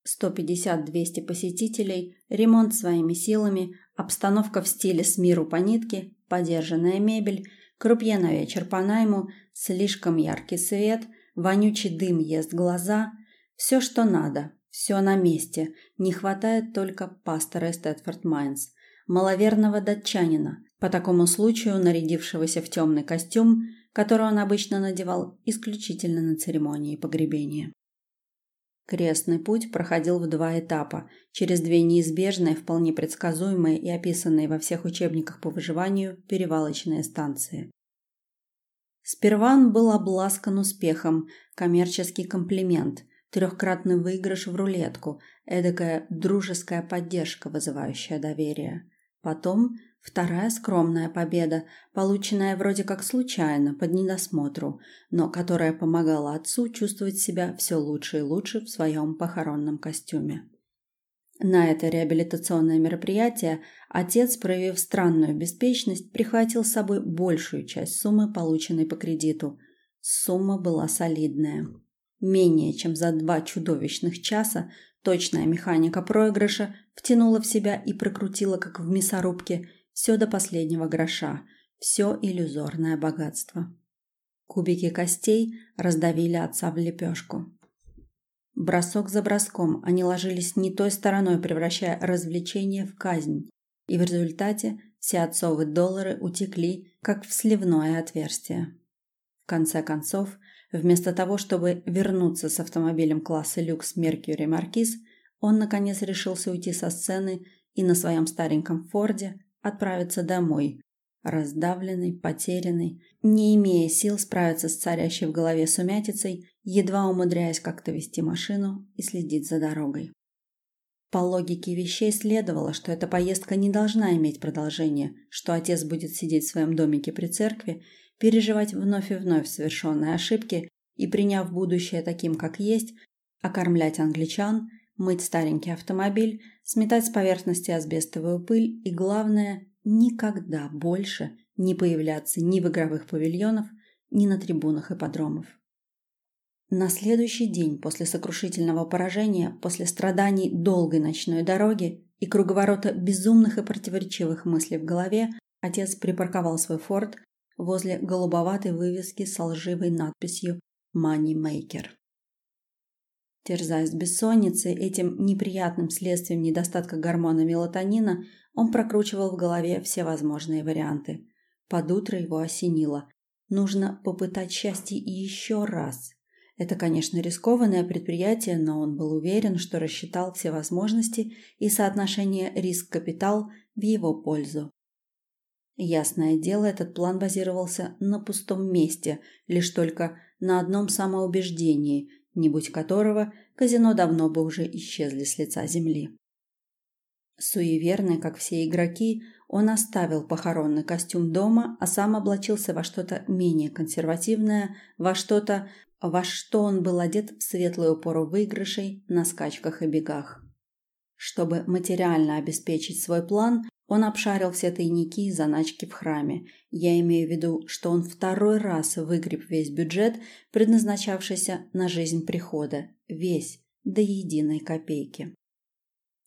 150-200 посетителей, ремонт своими силами, обстановка в стиле с миру по нитке, подержанная мебель, крупье на вечер по найму, слишком яркий свет, вонючий дым ест глаза. Все, что надо, все на месте. Не хватает только пастора из Тетфорд Майнс, маловерного датчанина, по такому случаю нарядившегося в темный костюм, который он обычно надевал исключительно на церемонии погребения. Крестный путь проходил в два этапа, через две неизбежные, вполне предсказуемые и описанные во всех учебниках по выживанию перевалочные станции. Сперва он был обласкан успехом, коммерческий комплимент, трехкратный выигрыш в рулетку, эдакая дружеская поддержка, вызывающая доверие. Потом Вторая скромная победа, полученная вроде как случайно, под недосмотру, но которая помогала отцу чувствовать себя все лучше и лучше в своем похоронном костюме. На это реабилитационное мероприятие отец, проявив странную беспечность, прихватил с собой большую часть суммы, полученной по кредиту. Сумма была солидная. Менее чем за два чудовищных часа точная механика проигрыша втянула в себя и прокрутила, как в мясорубке – все до последнего гроша, все иллюзорное богатство. Кубики костей раздавили отца в лепешку. Бросок за броском они ложились не той стороной, превращая развлечение в казнь, и в результате все отцовы доллары утекли, как в сливное отверстие. В конце концов, вместо того, чтобы вернуться с автомобилем класса люкс Меркьюри Маркиз, он наконец решился уйти со сцены и на своем стареньком Форде отправиться домой, раздавленный, потерянный, не имея сил справиться с царящей в голове сумятицей, едва умудряясь как-то вести машину и следить за дорогой. По логике вещей следовало, что эта поездка не должна иметь продолжения, что отец будет сидеть в своем домике при церкви, переживать вновь и вновь совершенные ошибки и, приняв будущее таким, как есть, окормлять англичан, мыть старенький автомобиль, сметать с поверхности асбестовую пыль и, главное, никогда больше не появляться ни в игровых павильонах, ни на трибунах ипподромов. На следующий день после сокрушительного поражения, после страданий долгой ночной дороги и круговорота безумных и противоречивых мыслей в голове, отец припарковал свой форт возле голубоватой вывески с лживой надписью «Money Maker». Терзаясь бессонницей, этим неприятным следствием недостатка гормона мелатонина, он прокручивал в голове все возможные варианты. Под утро его осенило. Нужно попытать счастье еще раз. Это, конечно, рискованное предприятие, но он был уверен, что рассчитал все возможности и соотношение риск-капитал в его пользу. Ясное дело, этот план базировался на пустом месте, лишь только на одном самоубеждении – не будь которого казино давно бы уже исчезли с лица земли. Суеверный, как все игроки, он оставил похоронный костюм дома, а сам облачился во что-то менее консервативное, во что-то, во что он был одет в светлую пору выигрышей на скачках и бегах. Чтобы материально обеспечить свой план, он обшарил все тайники и заначки в храме. Я имею в виду, что он второй раз выгреб весь бюджет, предназначавшийся на жизнь прихода. Весь, до единой копейки.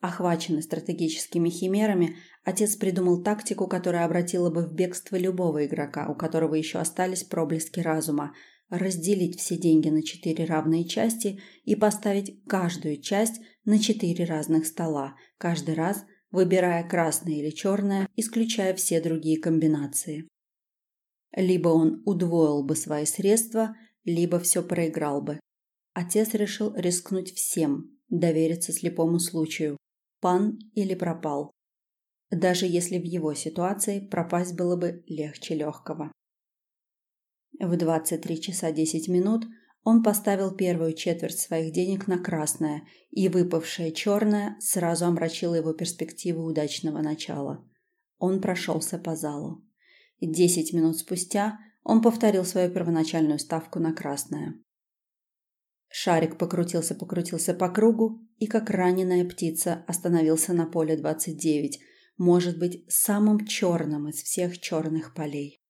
Охваченный стратегическими химерами, отец придумал тактику, которая обратила бы в бегство любого игрока, у которого еще остались проблески разума, разделить все деньги на четыре равные части и поставить каждую часть на четыре разных стола, каждый раз – выбирая красное или черное, исключая все другие комбинации. Либо он удвоил бы свои средства, либо все проиграл бы. Отец решил рискнуть всем, довериться слепому случаю. Пан или пропал. Даже если в его ситуации пропасть было бы легче легкого. В 23 часа 10 минут – он поставил первую четверть своих денег на красное, и выпавшее черное сразу омрачило его перспективы удачного начала. Он прошелся по залу. Десять минут спустя он повторил свою первоначальную ставку на красное. Шарик покрутился-покрутился по кругу и, как раненая птица, остановился на поле 29, может быть, самым черным из всех черных полей.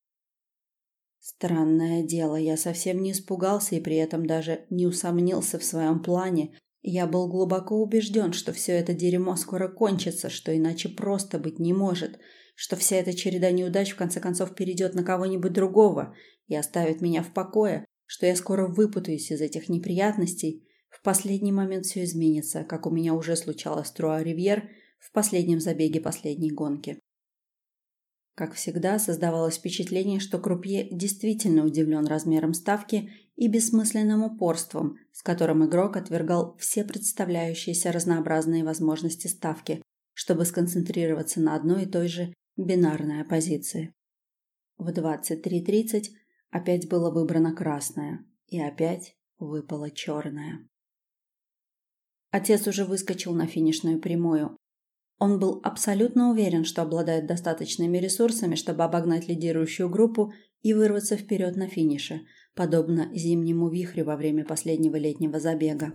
Странное дело, я совсем не испугался и при этом даже не усомнился в своем плане. Я был глубоко убежден, что все это дерьмо скоро кончится, что иначе просто быть не может, что вся эта череда неудач в конце концов перейдет на кого-нибудь другого и оставит меня в покое, что я скоро выпутаюсь из этих неприятностей. В последний момент все изменится, как у меня уже случалось с Труа Ривьер в последнем забеге последней гонки. Как всегда, создавалось впечатление, что Крупье действительно удивлен размером ставки и бессмысленным упорством, с которым игрок отвергал все представляющиеся разнообразные возможности ставки, чтобы сконцентрироваться на одной и той же бинарной оппозиции. В 23.30 опять было выбрано красное, и опять выпало черное. Отец уже выскочил на финишную прямую, он был абсолютно уверен, что обладает достаточными ресурсами, чтобы обогнать лидирующую группу и вырваться вперед на финише, подобно зимнему вихрю во время последнего летнего забега.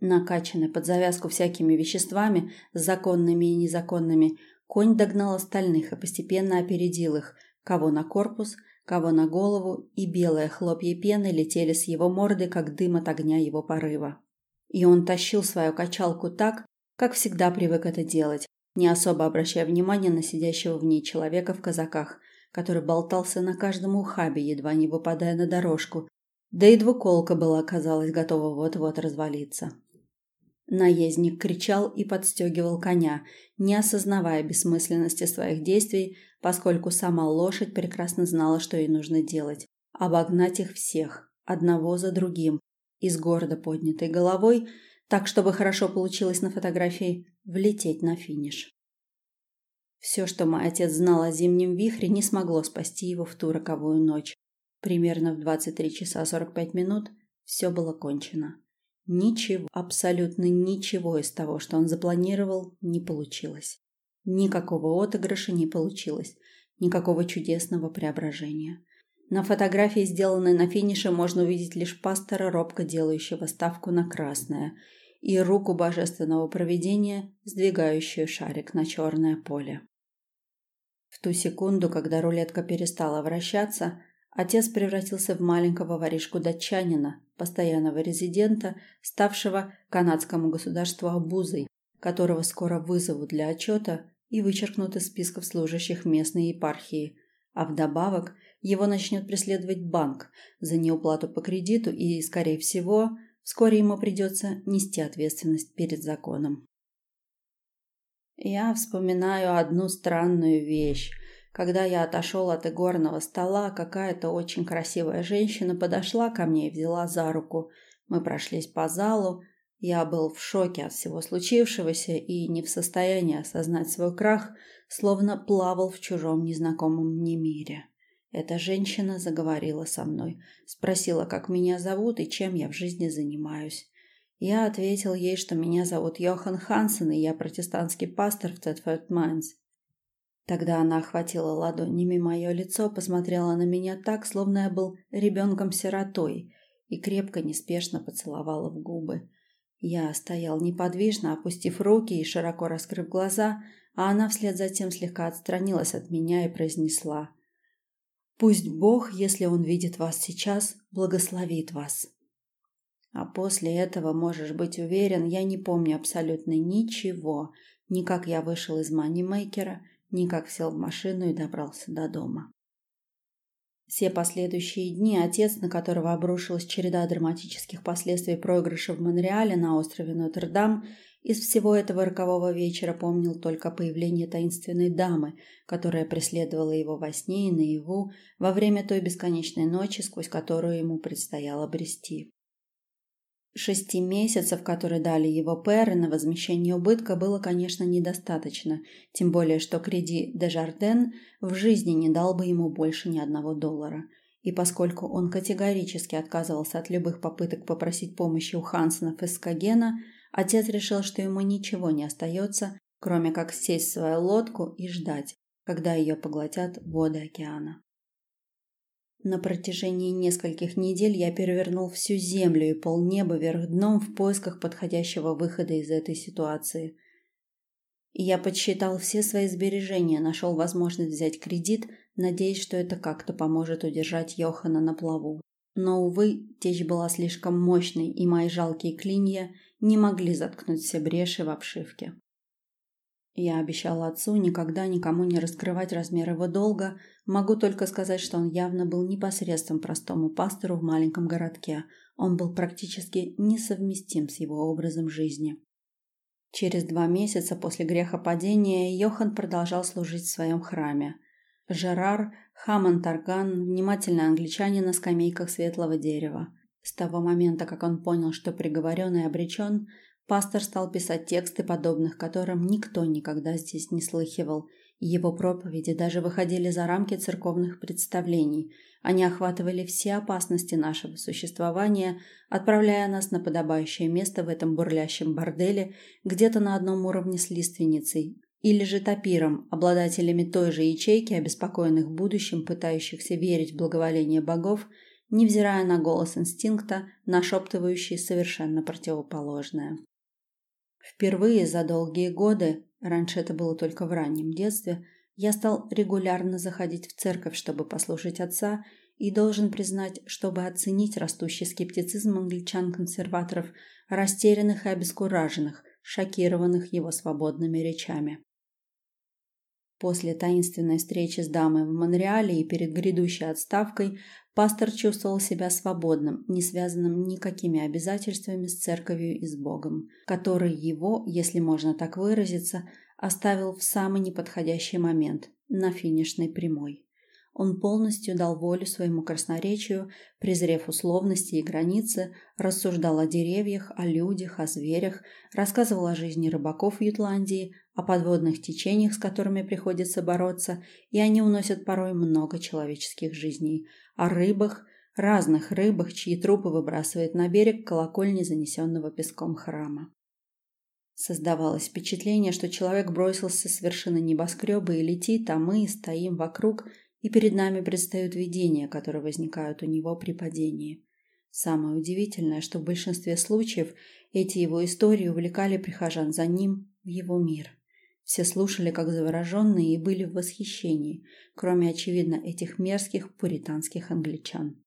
Накачанный под завязку всякими веществами, законными и незаконными, конь догнал остальных и постепенно опередил их, кого на корпус, кого на голову, и белые хлопья пены летели с его морды, как дым от огня его порыва. И он тащил свою качалку так, как всегда привык это делать, не особо обращая внимания на сидящего в ней человека в казаках, который болтался на каждом ухабе, едва не выпадая на дорожку, да и двуколка была, казалось, готова вот-вот развалиться. Наездник кричал и подстегивал коня, не осознавая бессмысленности своих действий, поскольку сама лошадь прекрасно знала, что ей нужно делать – обогнать их всех, одного за другим, и с поднятой головой так, чтобы хорошо получилось на фотографии, влететь на финиш. Все, что мой отец знал о зимнем вихре, не смогло спасти его в ту роковую ночь. Примерно в 23 часа 45 минут все было кончено. Ничего, абсолютно ничего из того, что он запланировал, не получилось. Никакого отыгрыша не получилось, никакого чудесного преображения. На фотографии, сделанной на финише, можно увидеть лишь пастора, робко делающего ставку на красное, и руку божественного провидения, сдвигающую шарик на черное поле. В ту секунду, когда рулетка перестала вращаться, отец превратился в маленького воришку-датчанина, постоянного резидента, ставшего канадскому государству обузой, которого скоро вызовут для отчета и вычеркнут из списков служащих местной епархии, а вдобавок его начнет преследовать банк за неуплату по кредиту и, скорее всего, вскоре ему придется нести ответственность перед законом. Я вспоминаю одну странную вещь. Когда я отошел от игорного стола, какая-то очень красивая женщина подошла ко мне и взяла за руку. Мы прошлись по залу. Я был в шоке от всего случившегося и не в состоянии осознать свой крах, словно плавал в чужом незнакомом мне мире. Эта женщина заговорила со мной, спросила, как меня зовут и чем я в жизни занимаюсь. Я ответил ей, что меня зовут Йохан Хансен, и я протестантский пастор в Тетфорд Майнс. Тогда она охватила ладонями мое лицо, посмотрела на меня так, словно я был ребенком-сиротой, и крепко, неспешно поцеловала в губы. Я стоял неподвижно, опустив руки и широко раскрыв глаза, а она вслед за тем слегка отстранилась от меня и произнесла «Пусть Бог, если Он видит вас сейчас, благословит вас». А после этого, можешь быть уверен, я не помню абсолютно ничего. Ни как я вышел из манимейкера, ни как сел в машину и добрался до дома. Все последующие дни отец, на которого обрушилась череда драматических последствий проигрыша в Монреале на острове Нотр-Дам, из всего этого рокового вечера помнил только появление таинственной дамы, которая преследовала его во сне и наяву во время той бесконечной ночи, сквозь которую ему предстояло брести. Шести месяцев, которые дали его пэры на возмещение убытка, было, конечно, недостаточно, тем более, что креди Дежарден в жизни не дал бы ему больше ни одного доллара. И поскольку он категорически отказывался от любых попыток попросить помощи у Хансенов из Скагена, отец решил, что ему ничего не остается, кроме как сесть в свою лодку и ждать, когда ее поглотят воды океана. На протяжении нескольких недель я перевернул всю землю и полнеба вверх дном в поисках подходящего выхода из этой ситуации. Я подсчитал все свои сбережения, нашел возможность взять кредит, надеясь, что это как-то поможет удержать Йохана на плаву. Но, увы, течь была слишком мощной, и мои жалкие клинья не могли заткнуть все бреши в обшивке. Я обещала отцу никогда никому не раскрывать размер его долга, могу только сказать, что он явно был непосредством простому пастору в маленьком городке. Он был практически несовместим с его образом жизни. Через два месяца после грехопадения Йохан продолжал служить в своем храме. Жерар Хаман Тарган, внимательный англичанин на скамейках светлого дерева. С того момента, как он понял, что приговорен и обречен, Пастор стал писать тексты, подобных которым никто никогда здесь не слыхивал. Его проповеди даже выходили за рамки церковных представлений. Они охватывали все опасности нашего существования, отправляя нас на подобающее место в этом бурлящем борделе, где-то на одном уровне с лиственницей, или же топиром, обладателями той же ячейки, обеспокоенных будущим, пытающихся верить в благоволение богов, невзирая на голос инстинкта, нашептывающий совершенно противоположное. Впервые за долгие годы, раньше это было только в раннем детстве, я стал регулярно заходить в церковь, чтобы послушать отца, и должен признать, чтобы оценить растущий скептицизм англичан-консерваторов, растерянных и обескураженных, шокированных его свободными речами. После таинственной встречи с дамой в Монреале и перед грядущей отставкой пастор чувствовал себя свободным, не связанным никакими обязательствами с церковью и с Богом, который его, если можно так выразиться, оставил в самый неподходящий момент, на финишной прямой. Он полностью дал волю своему красноречию, презрев условности и границы, рассуждал о деревьях, о людях, о зверях, рассказывал о жизни рыбаков в Ютландии, о подводных течениях, с которыми приходится бороться, и они уносят порой много человеческих жизней, о рыбах, разных рыбах, чьи трупы выбрасывает на берег колокольни занесенного песком храма. Создавалось впечатление, что человек бросился с вершины небоскреба и летит, а мы стоим вокруг – и перед нами предстают видения, которые возникают у него при падении. Самое удивительное, что в большинстве случаев эти его истории увлекали прихожан за ним в его мир. Все слушали как завороженные и были в восхищении, кроме, очевидно, этих мерзких пуританских англичан.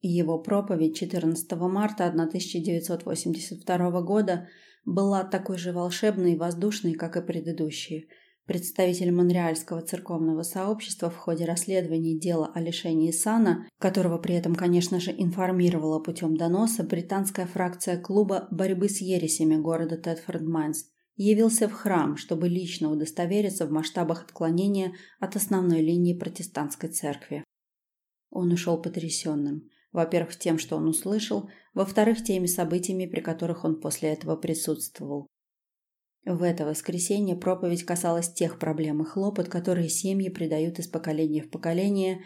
Его проповедь 14 марта 1982 года была такой же волшебной и воздушной, как и предыдущие – Представитель Монреальского церковного сообщества в ходе расследования дела о лишении сана, которого при этом, конечно же, информировала путем доноса британская фракция клуба борьбы с ересями города Тетфорд-Майнс, явился в храм, чтобы лично удостовериться в масштабах отклонения от основной линии протестантской церкви. Он ушел потрясенным. Во-первых, тем, что он услышал, во-вторых, теми событиями, при которых он после этого присутствовал. В это воскресенье проповедь касалась тех проблем и хлопот, которые семьи придают из поколения в поколение,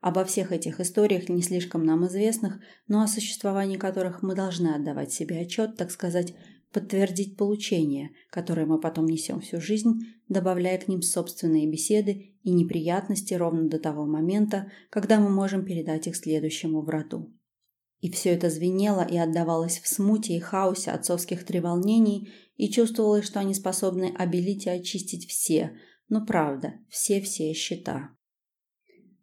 обо всех этих историях, не слишком нам известных, но о существовании которых мы должны отдавать себе отчет, так сказать, подтвердить получение, которое мы потом несем всю жизнь, добавляя к ним собственные беседы и неприятности ровно до того момента, когда мы можем передать их следующему в роду. И все это звенело и отдавалось в смуте и хаосе отцовских треволнений, и чувствовалось, что они способны обелить и очистить все, ну правда, все-все счета.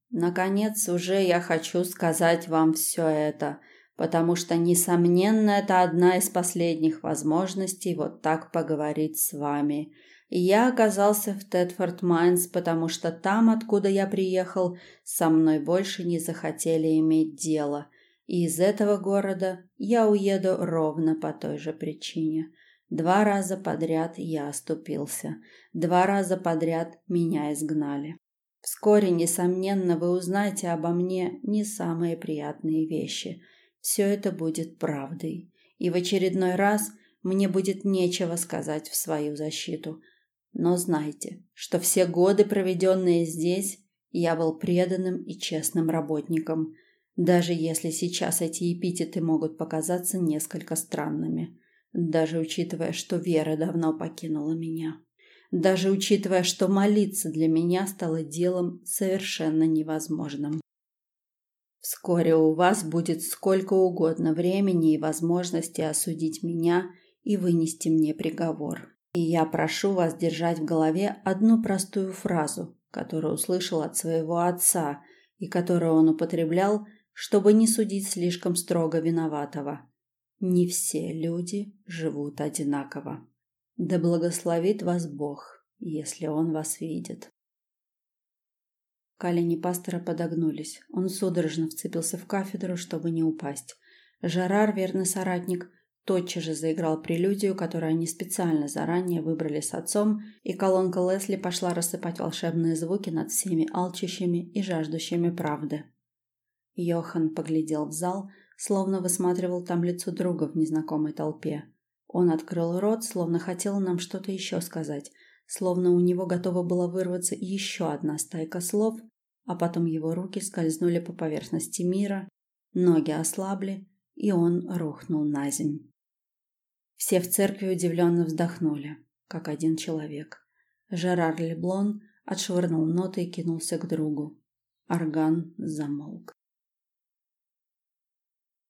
Наконец, уже я хочу сказать вам все это, потому что, несомненно, это одна из последних возможностей вот так поговорить с вами. И я оказался в Тетфорд Майнс, потому что там, откуда я приехал, со мной больше не захотели иметь дело – и из этого города я уеду ровно по той же причине. Два раза подряд я оступился. Два раза подряд меня изгнали. Вскоре, несомненно, вы узнаете обо мне не самые приятные вещи. Все это будет правдой. И в очередной раз мне будет нечего сказать в свою защиту. Но знайте, что все годы, проведенные здесь, я был преданным и честным работником – даже если сейчас эти эпитеты могут показаться несколько странными. Даже учитывая, что вера давно покинула меня. Даже учитывая, что молиться для меня стало делом совершенно невозможным. Вскоре у вас будет сколько угодно времени и возможности осудить меня и вынести мне приговор. И я прошу вас держать в голове одну простую фразу, которую услышал от своего отца и которую он употреблял, чтобы не судить слишком строго виноватого. Не все люди живут одинаково. Да благословит вас Бог, если Он вас видит. Колени пастора подогнулись. Он судорожно вцепился в кафедру, чтобы не упасть. Жерар, верный соратник, тотчас же заиграл прелюдию, которую они специально заранее выбрали с отцом, и колонка Лесли пошла рассыпать волшебные звуки над всеми алчущими и жаждущими правды. Йохан поглядел в зал, словно высматривал там лицо друга в незнакомой толпе. Он открыл рот, словно хотел нам что-то еще сказать, словно у него готова была вырваться еще одна стайка слов, а потом его руки скользнули по поверхности мира, ноги ослабли, и он рухнул на земь. Все в церкви удивленно вздохнули, как один человек. Жерар Леблон отшвырнул ноты и кинулся к другу. Орган замолк.